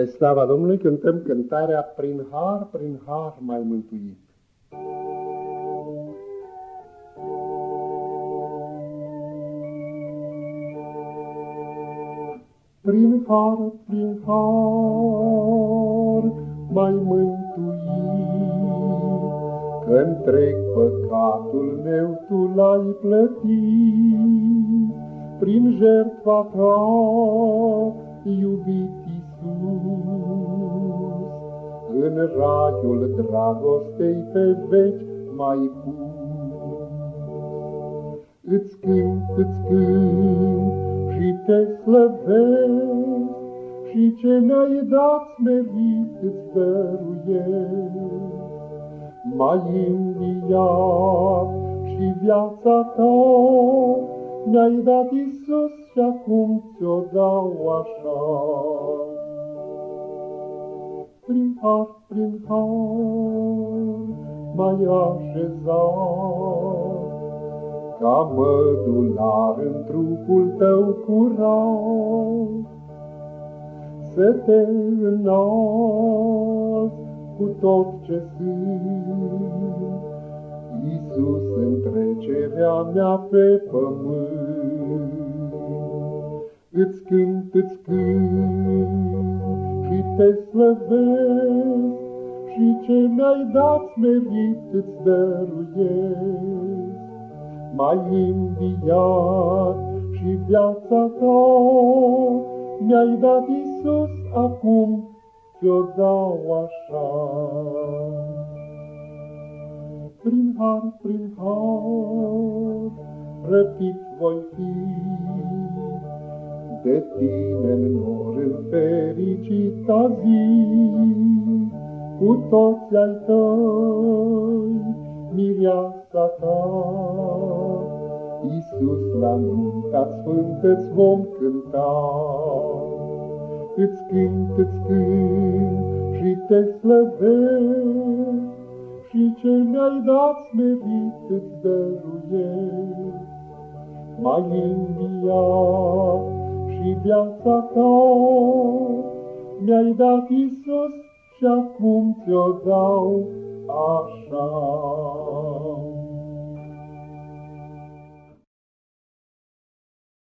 Spre slava Domnului cântăm cântarea Prin har, prin har mai mântuit. Prin har, prin har mai mântuit, că întreg păcatul meu Tu l-ai plătit, prin jertfa Ta, iubit în raiul dragostei pe veci mai pus. Îți cânt, îți cânt și te slăvesc, și ce mi-ai dat smerit îți dăruiesc. Mai înviat și viața ta mi-ai dat, Iisus, și acum ți-o dau așa prin har, prin har, mai așezat, ca mădular în trupul tău curat, să te înalți cu tot ce sunt, Iisus în trecerea mea pe pământ. Îți cânt, îți cânt, și te slăvesc, și ce mi-ai dat smerit îți dăruiesc. Mai înviat și viața ta mi-ai dat, Iisus, acum ți-o dau așa. Prin har, prin har, răpit voi fi, de tine în nor în fericita zi, cu toți ai tăi, mireasa ta. Iisus la nunta sfântă ți vom cânta, Îți cânt, îți cânt și te slăvesc, Și ce mi-ai dat smerit îți dăruiesc. Mai înviat și viața ta. Mi-ai dat, Iisus, și acum ți-o dau așa.